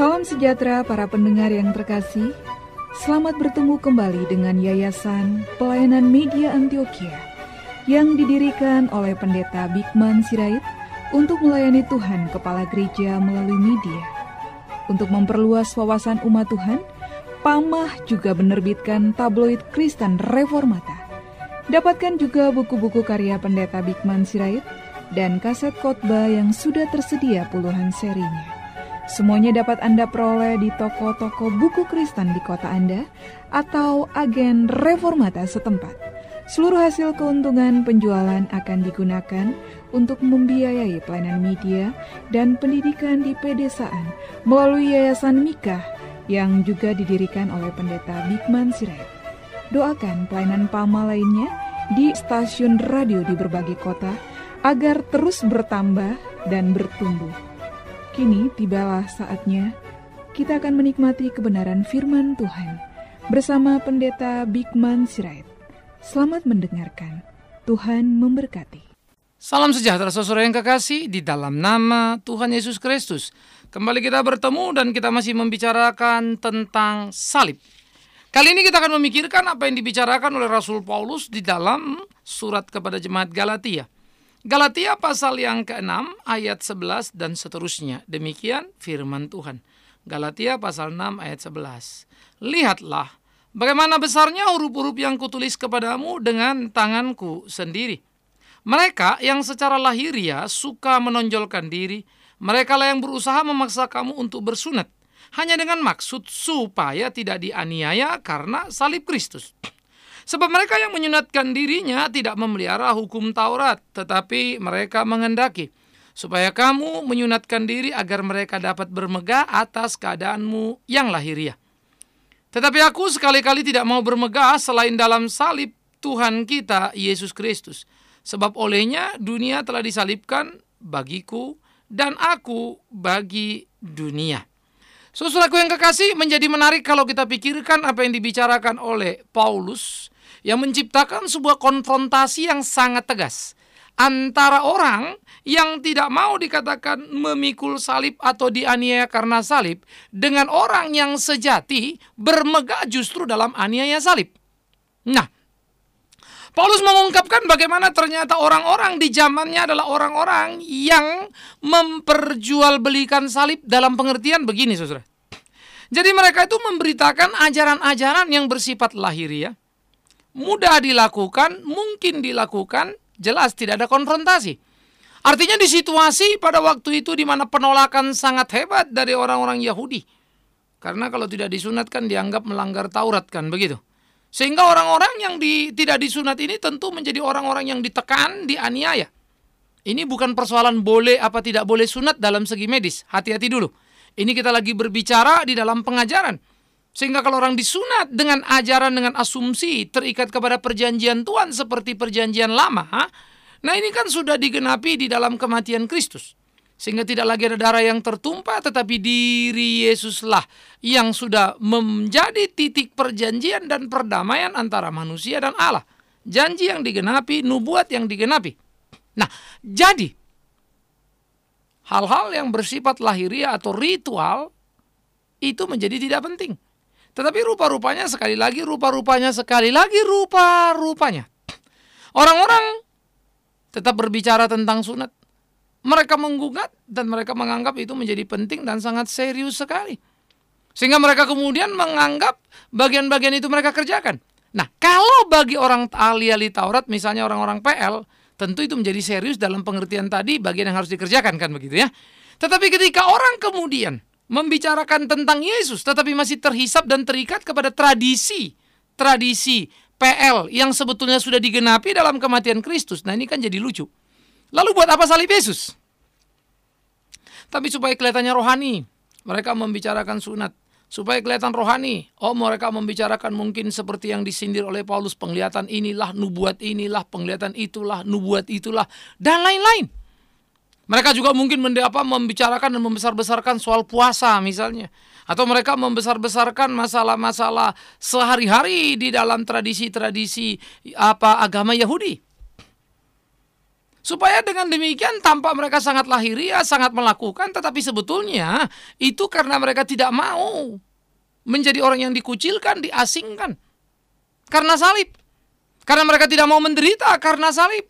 Salam sejahtera para pendengar yang terkasih. Selamat bertemu kembali dengan Yayasan Pelayanan Media Antioquia yang didirikan oleh Pendeta Bigman Sirait untuk melayani Tuhan Kepala Gereja melalui media. Untuk memperluas wawasan umat Tuhan, Pamah juga menerbitkan tabloid Kristen Reformata. Dapatkan juga buku-buku karya Pendeta Bigman Sirait dan kaset khotbah yang sudah tersedia puluhan serinya. Semuanya dapat Anda peroleh di toko-toko buku Kristen di kota Anda atau agen reformata setempat. Seluruh hasil keuntungan penjualan akan digunakan untuk membiayai pelayanan media dan pendidikan di pedesaan melalui Yayasan Mikah yang juga didirikan oleh pendeta Bigman Sirait. Doakan pelayanan PAMA lainnya di stasiun radio di berbagai kota agar terus bertambah dan bertumbuh. Kini tibalah saatnya kita akan menikmati kebenaran firman Tuhan bersama Pendeta Bigman Sirait. Selamat mendengarkan. Tuhan memberkati. Salam sejahtera saudara yang kekasih di dalam nama Tuhan Yesus Kristus. Kembali kita bertemu dan kita masih membicarakan tentang salib. Kali ini kita akan memikirkan apa yang dibicarakan oleh Rasul Paulus di dalam surat kepada jemaat Galatia. Galatia pasal yang ke-6 ayat 11 dan seterusnya. Demikian firman Tuhan. Galatia pasal 6 ayat 11. Lihatlah bagaimana besarnya huruf-huruf yang kutulis kepadamu dengan tanganku sendiri. Mereka yang secara lahiriah suka menonjolkan diri, mereka lah yang berusaha memaksa kamu untuk bersunat, hanya dengan maksud supaya tidak dianiaya karena salib Kristus. Sebab mereka yang menyunatkan dirinya tidak memelihara hukum Taurat, tetapi mereka mengendaki supaya kamu menyunatkan diri agar mereka dapat bermegah atas keadaanmu yang lahiriah. Tetapi aku sekali-kali tidak mau bermegah selain dalam salib Tuhan kita Yesus Kristus. Sebab olehnya dunia telah disalibkan bagiku dan aku bagi dunia. Saudaraku yang kekasih menjadi menarik kalau kita pikirkan apa yang dibicarakan oleh Paulus yang menciptakan sebuah konfrontasi yang sangat tegas antara orang yang tidak mau dikatakan memikul salib atau dianiaya karena salib dengan orang yang sejati bermegah justru dalam aniaya salib. Nah, Paulus mengungkapkan bagaimana ternyata orang-orang di zamannya adalah orang-orang yang memperjualbelikan salib dalam pengertian begini, Saudara. Jadi mereka itu memberitakan ajaran-ajaran yang bersifat lahiriah, mudah dilakukan, mungkin dilakukan, jelas tidak ada konfrontasi. Artinya di situasi pada waktu itu di mana penolakan sangat hebat dari orang-orang Yahudi. Karena kalau tidak disunatkan dianggap melanggar Taurat kan begitu. Sehingga orang-orang yang di, tidak disunat ini tentu menjadi orang-orang yang ditekan, dianiaya. Ini bukan persoalan boleh apa tidak boleh sunat dalam segi medis. Hati-hati dulu. Ini kita lagi berbicara di dalam pengajaran. Sehingga kalau orang disunat dengan ajaran dengan asumsi terikat kepada perjanjian Tuhan seperti perjanjian lama, nah ini kan sudah digenapi di dalam kematian Kristus. Sehingga tidak lagi ada darah yang tertumpah tetapi diri Yesuslah yang sudah menjadi titik perjanjian dan perdamaian antara manusia dan Allah. Janji yang digenapi, nubuat yang digenapi. Nah, jadi hal-hal yang bersifat lahiriah atau ritual itu menjadi tidak penting. Tetapi rupa-rupanya sekali lagi, rupa-rupanya sekali lagi, rupa-rupanya. Orang-orang tetap berbicara tentang sunat. Mereka menggugat dan mereka menganggap itu menjadi penting dan sangat serius sekali. Sehingga mereka kemudian menganggap bagian-bagian itu mereka kerjakan. Nah, kalau bagi orang ahli-ahli Taurat, misalnya orang-orang PL, tentu itu menjadi serius dalam pengertian tadi bagian yang harus dikerjakan kan begitu ya. Tetapi ketika orang kemudian membicarakan tentang Yesus tetapi masih terhisap dan terikat kepada tradisi tradisi PL yang sebetulnya sudah digenapi dalam kematian Kristus. Nah, ini kan jadi lucu. Lalu buat apa salib Yesus? Tapi supaya kelihatannya rohani, mereka membicarakan sunat. Supaya kelihatan rohani, oh mereka membicarakan mungkin seperti yang disindir oleh Paulus, penglihatan inilah, nubuat inilah, penglihatan itulah, nubuat itulah, dan lain-lain. Mereka juga mungkin apa, membicarakan dan membesar-besarkan soal puasa misalnya. Atau mereka membesar-besarkan masalah-masalah sehari-hari di dalam tradisi-tradisi apa agama Yahudi. Supaya dengan demikian tampak mereka sangat lahiriah, sangat melakukan, tetapi sebetulnya itu karena mereka tidak mau menjadi orang yang dikucilkan, diasingkan. Karena salib. Karena mereka tidak mau menderita karena salib.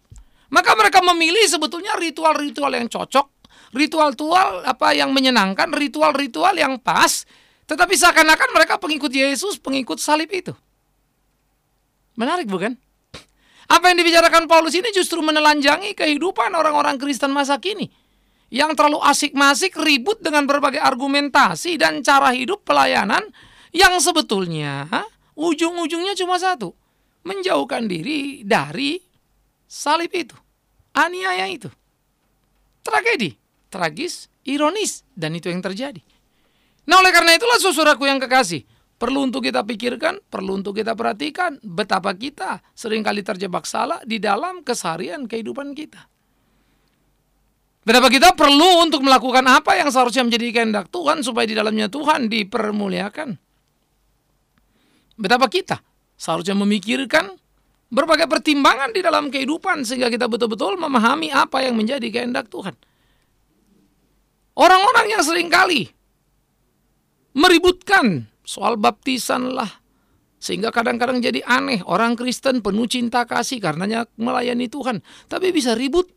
Maka mereka memilih sebetulnya ritual-ritual yang cocok, ritual-ritual apa yang menyenangkan, ritual-ritual yang pas, tetapi seakan-akan mereka pengikut Yesus, pengikut salib itu. Menarik bukan? Apa yang dibicarakan Paulus ini justru menelanjangi kehidupan orang-orang Kristen masa kini. Yang terlalu asik-masik ribut dengan berbagai argumentasi dan cara hidup pelayanan yang sebetulnya ujung-ujungnya cuma satu. Menjauhkan diri dari salib itu. Aniaya itu. Tragedi. Tragis, ironis. Dan itu yang terjadi. Nah oleh karena itulah saudaraku yang kekasih. Perlu untuk kita pikirkan, perlu untuk kita perhatikan betapa kita sering kali terjebak salah di dalam keseharian kehidupan kita. Betapa kita perlu untuk melakukan apa yang seharusnya menjadi kehendak Tuhan supaya di dalamnya Tuhan dipermuliakan. Betapa kita seharusnya memikirkan berbagai pertimbangan di dalam kehidupan sehingga kita betul-betul memahami apa yang menjadi kehendak Tuhan. Orang-orang yang sering kali meributkan soal baptisan lah. Sehingga kadang-kadang jadi aneh orang Kristen penuh cinta kasih karenanya melayani Tuhan. Tapi bisa ribut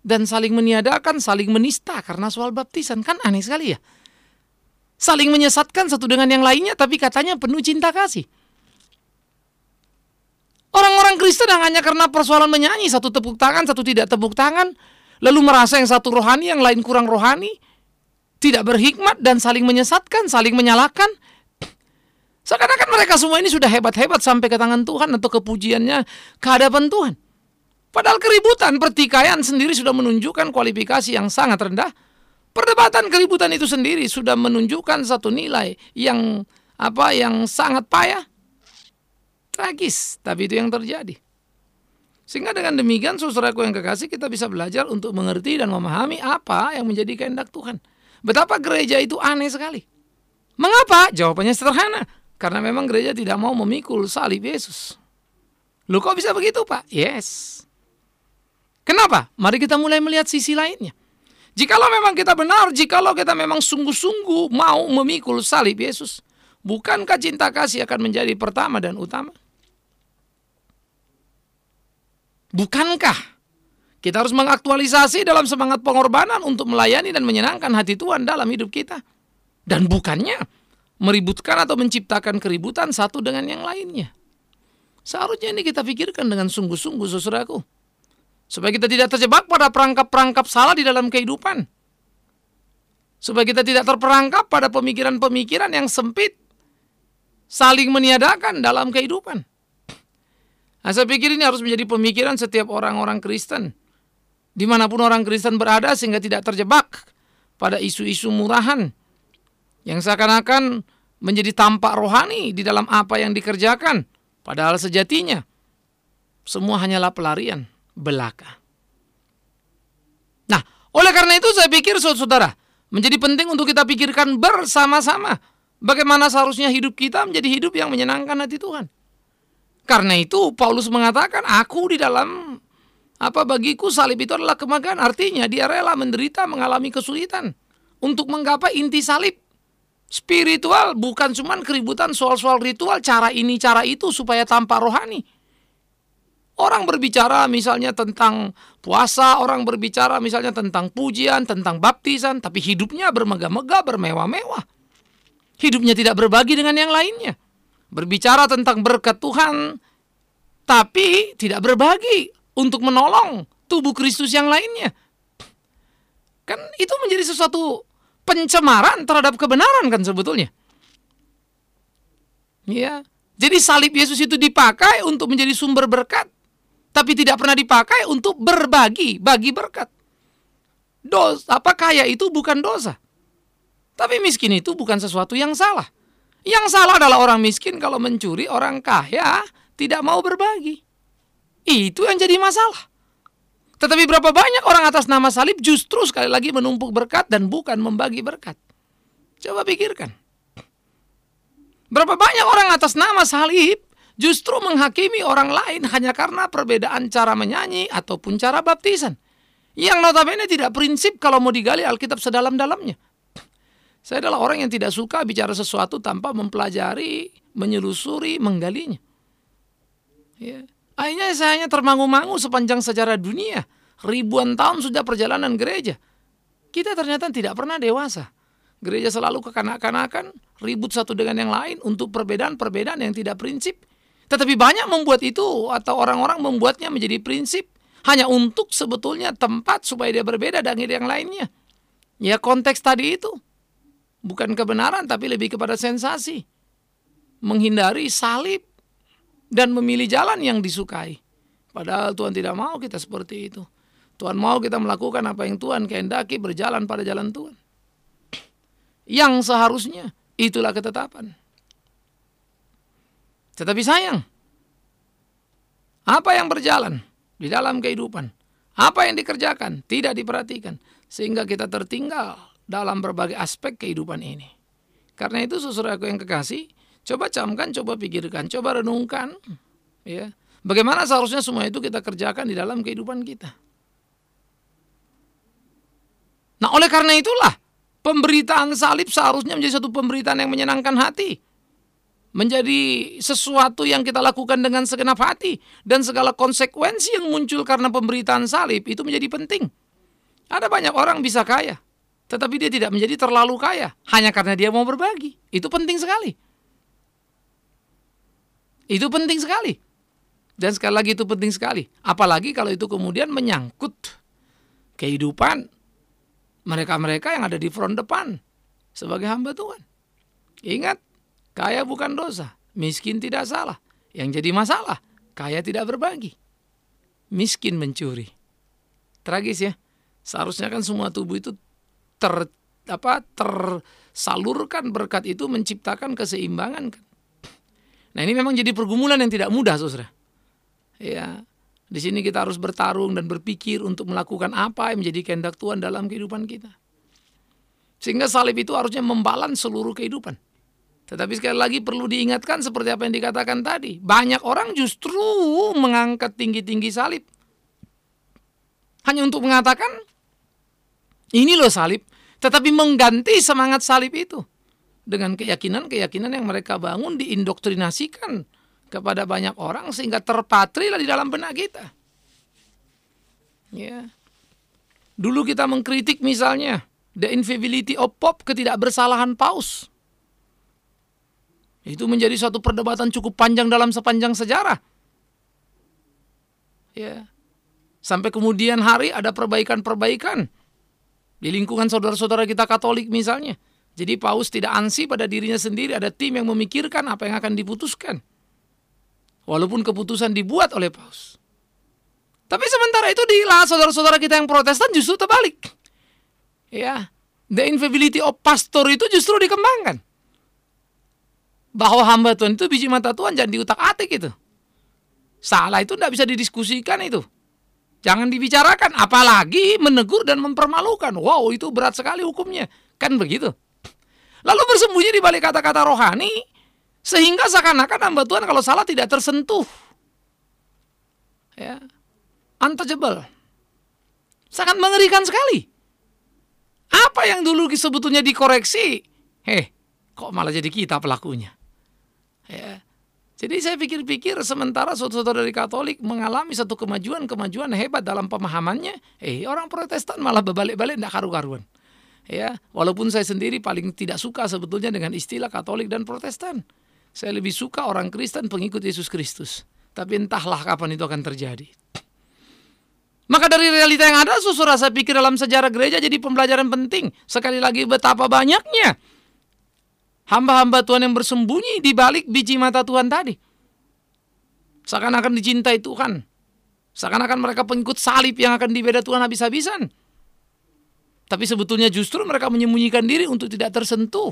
dan saling meniadakan, saling menista karena soal baptisan. Kan aneh sekali ya. Saling menyesatkan satu dengan yang lainnya tapi katanya penuh cinta kasih. Orang-orang Kristen yang hanya karena persoalan menyanyi satu tepuk tangan, satu tidak tepuk tangan, lalu merasa yang satu rohani, yang lain kurang rohani, tidak berhikmat dan saling menyesatkan, saling menyalahkan, Seakan-akan mereka semua ini sudah hebat-hebat sampai ke tangan Tuhan atau kepujiannya ke hadapan Tuhan. Padahal keributan pertikaian sendiri sudah menunjukkan kualifikasi yang sangat rendah. Perdebatan keributan itu sendiri sudah menunjukkan satu nilai yang apa yang sangat payah. Tragis, tapi itu yang terjadi. Sehingga dengan demikian saudaraku yang kekasih kita bisa belajar untuk mengerti dan memahami apa yang menjadi kehendak Tuhan. Betapa gereja itu aneh sekali. Mengapa? Jawabannya sederhana. Karena memang gereja tidak mau memikul salib Yesus. Lu kok bisa begitu Pak? Yes. Kenapa? Mari kita mulai melihat sisi lainnya. Jikalau memang kita benar, jikalau kita memang sungguh-sungguh mau memikul salib Yesus, bukankah cinta kasih akan menjadi pertama dan utama? Bukankah kita harus mengaktualisasi dalam semangat pengorbanan untuk melayani dan menyenangkan hati Tuhan dalam hidup kita? Dan bukannya meributkan atau menciptakan keributan satu dengan yang lainnya. Seharusnya ini kita pikirkan dengan sungguh-sungguh saudaraku. Supaya kita tidak terjebak pada perangkap-perangkap salah di dalam kehidupan. Supaya kita tidak terperangkap pada pemikiran-pemikiran yang sempit. Saling meniadakan dalam kehidupan. Nah, saya pikir ini harus menjadi pemikiran setiap orang-orang Kristen. Di mana pun orang Kristen berada sehingga tidak terjebak pada isu-isu murahan yang seakan-akan menjadi tampak rohani di dalam apa yang dikerjakan, padahal sejatinya semua hanyalah pelarian belaka. Nah, oleh karena itu saya pikir saudara, menjadi penting untuk kita pikirkan bersama-sama bagaimana seharusnya hidup kita menjadi hidup yang menyenangkan hati Tuhan. Karena itu Paulus mengatakan, aku di dalam apa bagiku salib itu adalah kemagahan. Artinya dia rela menderita mengalami kesulitan untuk menggapai inti salib Spiritual bukan cuma keributan soal-soal ritual, cara ini, cara itu supaya tampak rohani. Orang berbicara misalnya tentang puasa, orang berbicara misalnya tentang pujian, tentang baptisan, tapi hidupnya bermegah-megah, bermewah-mewah. Hidupnya tidak berbagi dengan yang lainnya. Berbicara tentang berkat Tuhan, tapi tidak berbagi untuk menolong tubuh Kristus yang lainnya. Kan itu menjadi sesuatu pencemaran terhadap kebenaran kan sebetulnya. Ya. Jadi salib Yesus itu dipakai untuk menjadi sumber berkat, tapi tidak pernah dipakai untuk berbagi, bagi berkat. Dos, apa kaya itu bukan dosa. Tapi miskin itu bukan sesuatu yang salah. Yang salah adalah orang miskin kalau mencuri, orang kaya tidak mau berbagi. Itu yang jadi masalah. Tetapi berapa banyak orang atas nama salib justru sekali lagi menumpuk berkat dan bukan membagi berkat. Coba pikirkan. Berapa banyak orang atas nama salib justru menghakimi orang lain hanya karena perbedaan cara menyanyi ataupun cara baptisan. Yang notabene tidak prinsip kalau mau digali Alkitab sedalam-dalamnya. Saya adalah orang yang tidak suka bicara sesuatu tanpa mempelajari, menyelusuri, menggalinya. Ya. Akhirnya saya hanya termangu-mangu sepanjang sejarah dunia. Ribuan tahun sudah perjalanan gereja. Kita ternyata tidak pernah dewasa. Gereja selalu kekanak-kanakan, ribut satu dengan yang lain untuk perbedaan-perbedaan yang tidak prinsip. Tetapi banyak membuat itu atau orang-orang membuatnya menjadi prinsip hanya untuk sebetulnya tempat supaya dia berbeda dari yang lainnya. Ya konteks tadi itu bukan kebenaran tapi lebih kepada sensasi. Menghindari salib dan memilih jalan yang disukai. Padahal Tuhan tidak mau kita seperti itu. Tuhan mau kita melakukan apa yang Tuhan kehendaki berjalan pada jalan Tuhan. Yang seharusnya itulah ketetapan. Tetapi sayang, apa yang berjalan di dalam kehidupan. Apa yang dikerjakan tidak diperhatikan sehingga kita tertinggal dalam berbagai aspek kehidupan ini. Karena itu saudara aku yang kekasih, coba camkan, coba pikirkan, coba renungkan ya. Bagaimana seharusnya semua itu kita kerjakan di dalam kehidupan kita. Nah, oleh karena itulah pemberitaan salib seharusnya menjadi satu pemberitaan yang menyenangkan hati menjadi sesuatu yang kita lakukan dengan segenap hati dan segala konsekuensi yang muncul karena pemberitaan salib itu menjadi penting. Ada banyak orang bisa kaya, tetapi dia tidak menjadi terlalu kaya hanya karena dia mau berbagi. Itu penting sekali. Itu penting sekali. Dan sekali lagi itu penting sekali. Apalagi kalau itu kemudian menyangkut kehidupan mereka-mereka yang ada di front depan sebagai hamba Tuhan. Ingat, Kaya bukan dosa, miskin tidak salah. Yang jadi masalah, kaya tidak berbagi. Miskin mencuri. Tragis ya. Seharusnya kan semua tubuh itu ter apa tersalurkan berkat itu menciptakan keseimbangan kan. Nah, ini memang jadi pergumulan yang tidak mudah, Saudara. Ya. Di sini kita harus bertarung dan berpikir untuk melakukan apa yang menjadi kehendak Tuhan dalam kehidupan kita. Sehingga salib itu harusnya membalans seluruh kehidupan. Tetapi sekali lagi perlu diingatkan seperti apa yang dikatakan tadi. Banyak orang justru mengangkat tinggi-tinggi salib. Hanya untuk mengatakan, ini loh salib. Tetapi mengganti semangat salib itu. Dengan keyakinan-keyakinan yang mereka bangun diindoktrinasikan kepada banyak orang sehingga terpatrilah di dalam benak kita. Ya. Dulu kita mengkritik misalnya the infallibility of Pope ketidakbersalahan Paus. Itu menjadi suatu perdebatan cukup panjang dalam sepanjang sejarah. Ya. Sampai kemudian hari ada perbaikan-perbaikan di lingkungan saudara-saudara kita Katolik misalnya. Jadi Paus tidak ansi pada dirinya sendiri, ada tim yang memikirkan apa yang akan diputuskan. Walaupun keputusan dibuat oleh Paus. Tapi sementara itu di saudara-saudara kita yang Protestan justru terbalik. Ya, the infallibility of pastor itu justru dikembangkan bahwa hamba Tuhan itu biji mata Tuhan jangan diutak atik itu. Salah itu tidak bisa didiskusikan itu. Jangan dibicarakan, apalagi menegur dan mempermalukan. Wow, itu berat sekali hukumnya. Kan begitu. Lalu bersembunyi di balik kata-kata rohani, sehingga seakan-akan hamba Tuhan kalau salah tidak tersentuh. Ya. Untouchable. Sangat mengerikan sekali. Apa yang dulu sebetulnya dikoreksi, heh, kok malah jadi kita pelakunya. Ya. Jadi saya pikir-pikir sementara saudara-saudara dari Katolik mengalami satu kemajuan-kemajuan hebat dalam pemahamannya, eh orang Protestan malah berbalik-balik tidak karu-karuan. Ya, walaupun saya sendiri paling tidak suka sebetulnya dengan istilah Katolik dan Protestan. Saya lebih suka orang Kristen pengikut Yesus Kristus. Tapi entahlah kapan itu akan terjadi. Maka dari realita yang ada, saudara saya pikir dalam sejarah gereja jadi pembelajaran penting. Sekali lagi betapa banyaknya hamba-hamba Tuhan yang bersembunyi di balik biji mata Tuhan tadi. Seakan-akan dicintai Tuhan. Seakan-akan mereka pengikut salib yang akan dibeda Tuhan habis-habisan. Tapi sebetulnya justru mereka menyembunyikan diri untuk tidak tersentuh.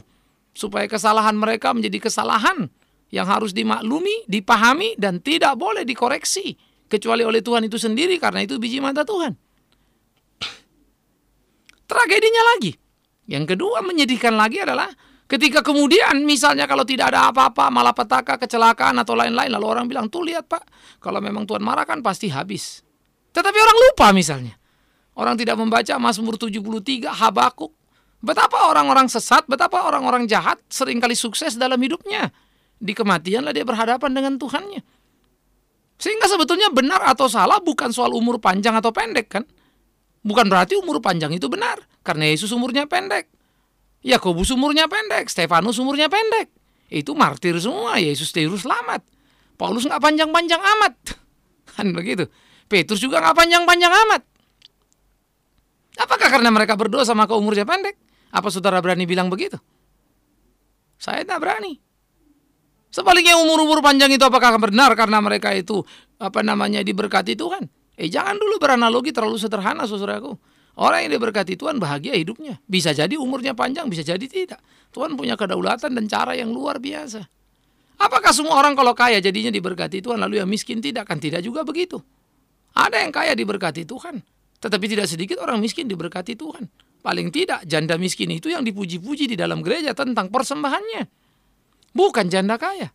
Supaya kesalahan mereka menjadi kesalahan yang harus dimaklumi, dipahami, dan tidak boleh dikoreksi. Kecuali oleh Tuhan itu sendiri karena itu biji mata Tuhan. Tragedinya lagi. Yang kedua menyedihkan lagi adalah Ketika kemudian misalnya kalau tidak ada apa-apa, malah petaka, kecelakaan atau lain-lain, lalu orang bilang, tuh lihat pak, kalau memang Tuhan marah kan pasti habis. Tetapi orang lupa misalnya, Orang tidak membaca Mazmur 73, Habakuk. Betapa orang-orang sesat, betapa orang-orang jahat sering kali sukses dalam hidupnya. Di kematianlah dia berhadapan dengan Tuhannya. Sehingga sebetulnya benar atau salah bukan soal umur panjang atau pendek kan. Bukan berarti umur panjang itu benar. Karena Yesus umurnya pendek. Yakobus umurnya pendek. Stefanus umurnya pendek. Itu martir semua. Yesus terus selamat. Paulus nggak panjang-panjang amat. Kan begitu. Petrus juga nggak panjang-panjang amat. Apakah karena mereka berdoa sama ke umurnya pendek? Apa saudara berani bilang begitu? Saya tidak berani. Sebaliknya umur-umur panjang itu apakah benar karena mereka itu apa namanya diberkati Tuhan? Eh jangan dulu beranalogi terlalu sederhana saudaraku. Orang yang diberkati Tuhan bahagia hidupnya. Bisa jadi umurnya panjang, bisa jadi tidak. Tuhan punya kedaulatan dan cara yang luar biasa. Apakah semua orang kalau kaya jadinya diberkati Tuhan lalu yang miskin tidak? Kan tidak juga begitu. Ada yang kaya diberkati Tuhan. Tetapi tidak sedikit orang miskin diberkati Tuhan. Paling tidak janda miskin itu yang dipuji-puji di dalam gereja tentang persembahannya. Bukan janda kaya.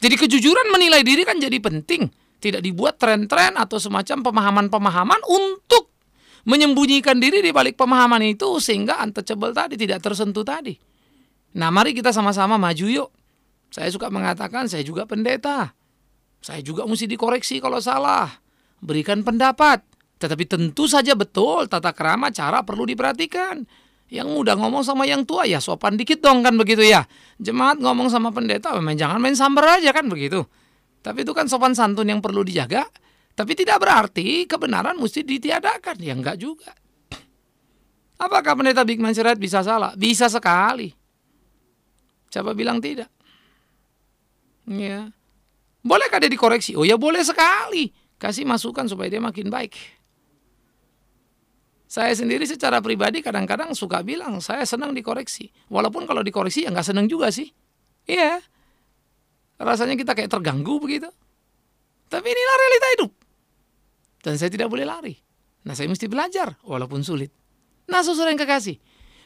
Jadi kejujuran menilai diri kan jadi penting. Tidak dibuat tren-tren atau semacam pemahaman-pemahaman untuk menyembunyikan diri di balik pemahaman itu sehingga untouchable tadi tidak tersentuh tadi. Nah mari kita sama-sama maju yuk. Saya suka mengatakan saya juga pendeta. Saya juga mesti dikoreksi kalau salah. Berikan pendapat. Tetapi tentu saja betul tata kerama cara perlu diperhatikan. Yang muda ngomong sama yang tua ya sopan dikit dong kan begitu ya. Jemaat ngomong sama pendeta memang jangan main sambar aja kan begitu. Tapi itu kan sopan santun yang perlu dijaga. Tapi tidak berarti kebenaran mesti ditiadakan. Ya enggak juga. Apakah pendeta Bigman Sirait bisa salah? Bisa sekali. Coba bilang tidak. Ya. Bolehkah dia dikoreksi? Oh ya boleh sekali. Kasih masukan supaya dia makin baik. Saya sendiri secara pribadi kadang-kadang suka bilang saya senang dikoreksi. Walaupun kalau dikoreksi ya nggak senang juga sih. Iya. Rasanya kita kayak terganggu begitu. Tapi inilah realita hidup. Dan saya tidak boleh lari. Nah saya mesti belajar walaupun sulit. Nah saudara yang kekasih.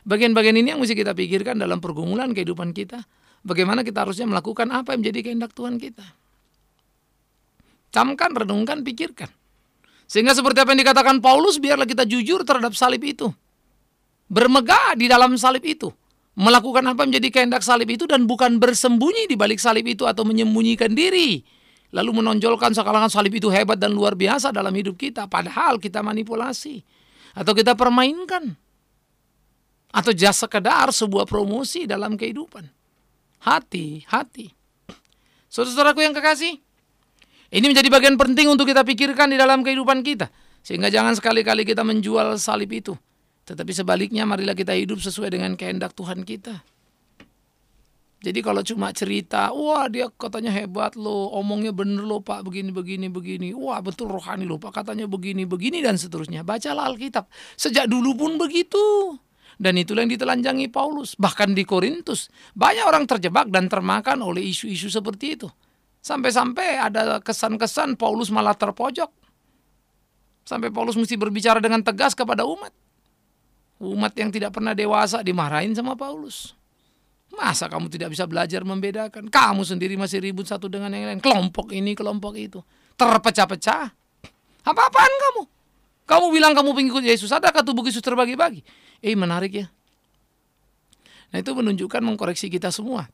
Bagian-bagian ini yang mesti kita pikirkan dalam pergumulan kehidupan kita. Bagaimana kita harusnya melakukan apa yang menjadi kehendak Tuhan kita. Camkan, renungkan, pikirkan. Sehingga seperti apa yang dikatakan Paulus, biarlah kita jujur terhadap salib itu. Bermegah di dalam salib itu. Melakukan apa menjadi kehendak salib itu dan bukan bersembunyi di balik salib itu atau menyembunyikan diri. Lalu menonjolkan seakan salib itu hebat dan luar biasa dalam hidup kita. Padahal kita manipulasi. Atau kita permainkan. Atau jasa sekedar sebuah promosi dalam kehidupan. Hati, hati. Saudara-saudaraku yang kekasih, ini menjadi bagian penting untuk kita pikirkan di dalam kehidupan kita. Sehingga jangan sekali-kali kita menjual salib itu. Tetapi sebaliknya marilah kita hidup sesuai dengan kehendak Tuhan kita. Jadi kalau cuma cerita, wah dia katanya hebat loh, omongnya bener loh pak, begini, begini, begini. Wah betul rohani loh pak, katanya begini, begini dan seterusnya. Bacalah Alkitab. Sejak dulu pun begitu. Dan itulah yang ditelanjangi Paulus. Bahkan di Korintus, banyak orang terjebak dan termakan oleh isu-isu seperti itu. Sampai-sampai ada kesan-kesan Paulus malah terpojok. Sampai Paulus mesti berbicara dengan tegas kepada umat. Umat yang tidak pernah dewasa dimarahin sama Paulus. Masa kamu tidak bisa belajar membedakan? Kamu sendiri masih ribut satu dengan yang lain. Kelompok ini, kelompok itu. Terpecah-pecah. Apa-apaan kamu? Kamu bilang kamu pengikut Yesus. Adakah tubuh Yesus terbagi-bagi? Eh menarik ya. Nah itu menunjukkan mengkoreksi kita semua.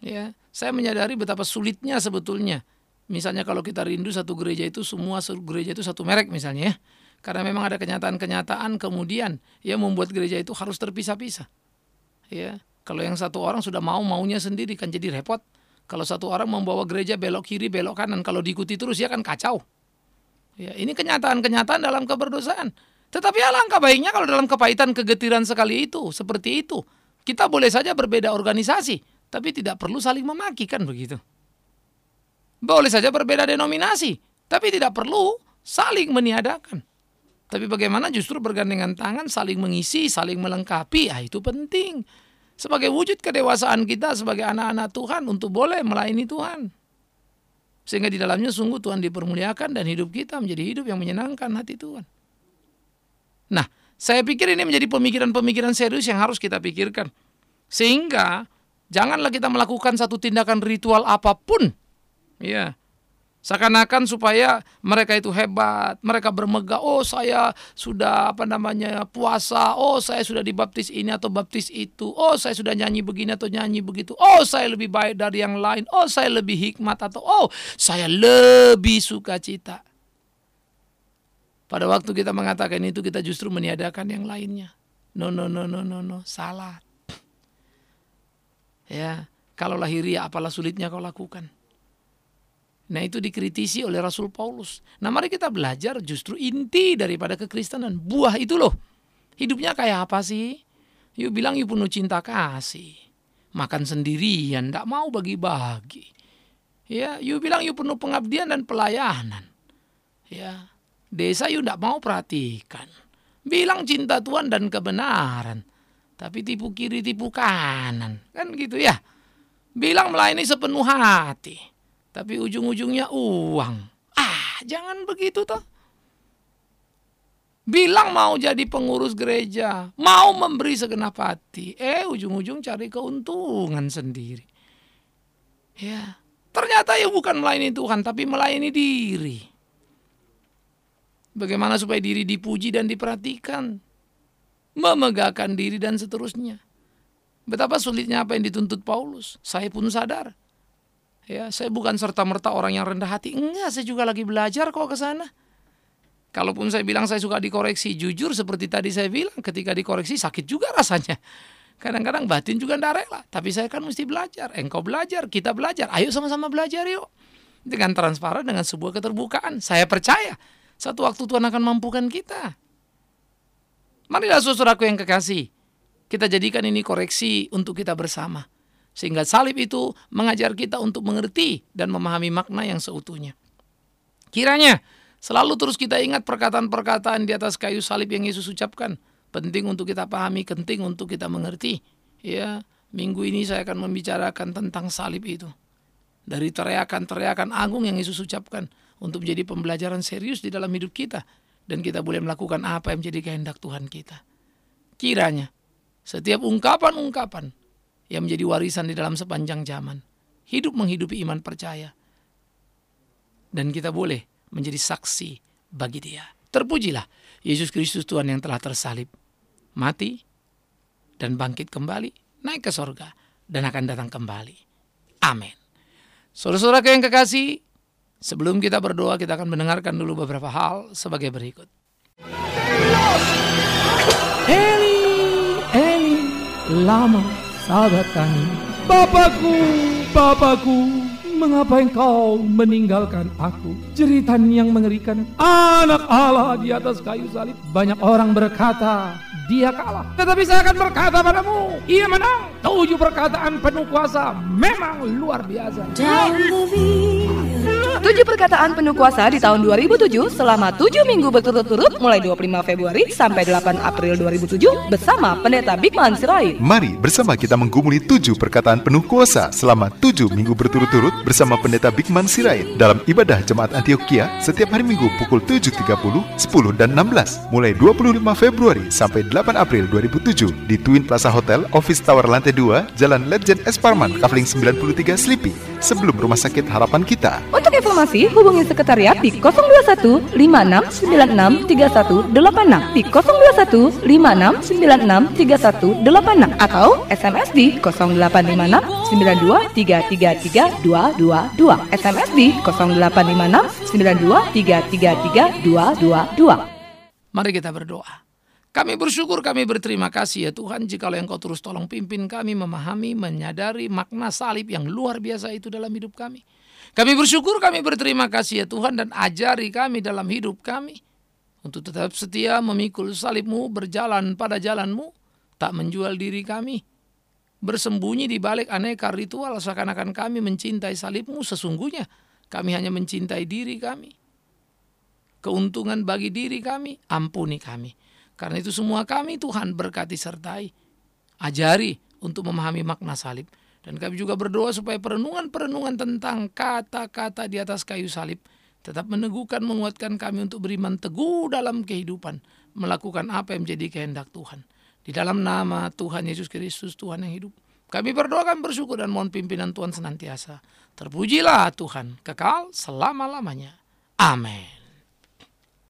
Ya, saya menyadari betapa sulitnya sebetulnya. Misalnya kalau kita rindu satu gereja itu semua gereja itu satu merek misalnya ya. Karena memang ada kenyataan-kenyataan kemudian ya membuat gereja itu harus terpisah-pisah. Ya, kalau yang satu orang sudah mau maunya sendiri kan jadi repot. Kalau satu orang membawa gereja belok kiri, belok kanan, kalau diikuti terus ya kan kacau. Ya, ini kenyataan-kenyataan dalam keberdosaan. Tetapi alangkah baiknya kalau dalam kepahitan kegetiran sekali itu, seperti itu. Kita boleh saja berbeda organisasi, tapi tidak perlu saling memaki kan begitu. Boleh saja berbeda denominasi, tapi tidak perlu saling meniadakan. Tapi bagaimana justru bergandengan tangan saling mengisi, saling melengkapi, ah itu penting. Sebagai wujud kedewasaan kita sebagai anak-anak Tuhan untuk boleh melayani Tuhan. Sehingga di dalamnya sungguh Tuhan dipermuliakan dan hidup kita menjadi hidup yang menyenangkan hati Tuhan. Nah, saya pikir ini menjadi pemikiran-pemikiran serius yang harus kita pikirkan. Sehingga Janganlah kita melakukan satu tindakan ritual apa pun. Ya. Seakan-akan supaya mereka itu hebat, mereka bermegah, oh saya sudah apa namanya puasa, oh saya sudah dibaptis ini atau baptis itu, oh saya sudah nyanyi begini atau nyanyi begitu, oh saya lebih baik dari yang lain, oh saya lebih hikmat atau oh saya lebih suka cita. Pada waktu kita mengatakan itu kita justru meniadakan yang lainnya. No no no no no no, salah. Ya, kalau lahiriah apalah sulitnya kau lakukan. Nah itu dikritisi oleh Rasul Paulus. Nah mari kita belajar justru inti daripada kekristenan. Buah itu loh. Hidupnya kayak apa sih? Yuk bilang yuk penuh cinta kasih. Makan sendirian, tidak mau bagi-bagi. Ya, yuk bilang yuk penuh pengabdian dan pelayanan. Ya, desa yuk tidak mau perhatikan. Bilang cinta Tuhan dan kebenaran. Tapi tipu kiri, tipu kanan. Kan gitu ya. Bilang melayani sepenuh hati tapi ujung-ujungnya uang. Ah, jangan begitu toh. Bilang mau jadi pengurus gereja, mau memberi segenap hati, eh ujung-ujung cari keuntungan sendiri. Ya, ternyata ya bukan melayani Tuhan, tapi melayani diri. Bagaimana supaya diri dipuji dan diperhatikan, memegahkan diri dan seterusnya. Betapa sulitnya apa yang dituntut Paulus. Saya pun sadar. Ya, saya bukan serta-merta orang yang rendah hati. Enggak, saya juga lagi belajar kok ke sana. Kalaupun saya bilang saya suka dikoreksi, jujur seperti tadi saya bilang, ketika dikoreksi sakit juga rasanya. Kadang-kadang batin juga ndak rela, tapi saya kan mesti belajar. Engkau belajar, kita belajar. Ayo sama-sama belajar yuk. Dengan transparan, dengan sebuah keterbukaan. Saya percaya, satu waktu Tuhan akan mampukan kita. Marilah saudaraku yang kekasih, kita jadikan ini koreksi untuk kita bersama. Sehingga salib itu mengajar kita untuk mengerti dan memahami makna yang seutuhnya. Kiranya selalu terus kita ingat perkataan-perkataan di atas kayu salib yang Yesus ucapkan. Penting untuk kita pahami, penting untuk kita mengerti. Ya, minggu ini saya akan membicarakan tentang salib itu. Dari teriakan-teriakan agung yang Yesus ucapkan untuk menjadi pembelajaran serius di dalam hidup kita dan kita boleh melakukan apa yang menjadi kehendak Tuhan kita. Kiranya setiap ungkapan-ungkapan yang menjadi warisan di dalam sepanjang zaman. Hidup menghidupi iman percaya. Dan kita boleh menjadi saksi bagi dia. Terpujilah Yesus Kristus Tuhan yang telah tersalib, mati, dan bangkit kembali, naik ke sorga, dan akan datang kembali. Amin. Saudara-saudara yang kekasih, sebelum kita berdoa, kita akan mendengarkan dulu beberapa hal sebagai berikut. Eli, Eli, lama sahabat kami. Bapakku, Bapakku, mengapa engkau meninggalkan aku? Jeritan yang mengerikan, anak Allah di atas kayu salib. Banyak orang berkata, dia kalah. Tetapi saya akan berkata padamu, ia menang. Tujuh perkataan penuh kuasa memang luar biasa. Tujuh perkataan penuh kuasa di tahun 2007 selama tujuh minggu berturut-turut mulai 25 Februari sampai 8 April 2007 bersama Pendeta Bigman Sirait. Mari bersama kita menggumuli tujuh perkataan penuh kuasa selama tujuh minggu berturut-turut bersama Pendeta Bigman Sirait dalam ibadah Jemaat Antioquia setiap hari Minggu pukul 7.30, 10 dan 16 mulai 25 Februari sampai 8 April 2007 di Twin Plaza Hotel Office Tower lantai 2 Jalan Legend Esparman Kavling 93 Sleepy sebelum Rumah Sakit Harapan Kita. Untuk informasi hubungi sekretariat di 021 5696 3186 di 021 5696 3186 atau SMS di 0856 92 333 222 SMS di 0856 92 333 222 Mari kita berdoa. Kami bersyukur, kami berterima kasih ya Tuhan jika Engkau terus tolong pimpin kami memahami, menyadari makna salib yang luar biasa itu dalam hidup kami. Kami bersyukur, kami berterima kasih ya Tuhan dan ajari kami dalam hidup kami untuk tetap setia memikul salibmu, berjalan pada jalanmu, tak menjual diri kami, bersembunyi di balik aneka ritual seakan-akan kami mencintai salibmu sesungguhnya kami hanya mencintai diri kami. Keuntungan bagi diri kami, ampuni kami. Karena itu semua kami Tuhan berkati sertai. Ajari untuk memahami makna salib. Dan kami juga berdoa supaya perenungan-perenungan tentang kata-kata di atas kayu salib tetap meneguhkan, menguatkan kami untuk beriman teguh dalam kehidupan, melakukan apa yang menjadi kehendak Tuhan. Di dalam nama Tuhan Yesus Kristus, Tuhan yang hidup, Kami berdoa kami bersyukur dan mohon pimpinan Tuhan senantiasa. Terpujilah Tuhan kekal selama-lamanya. Amin.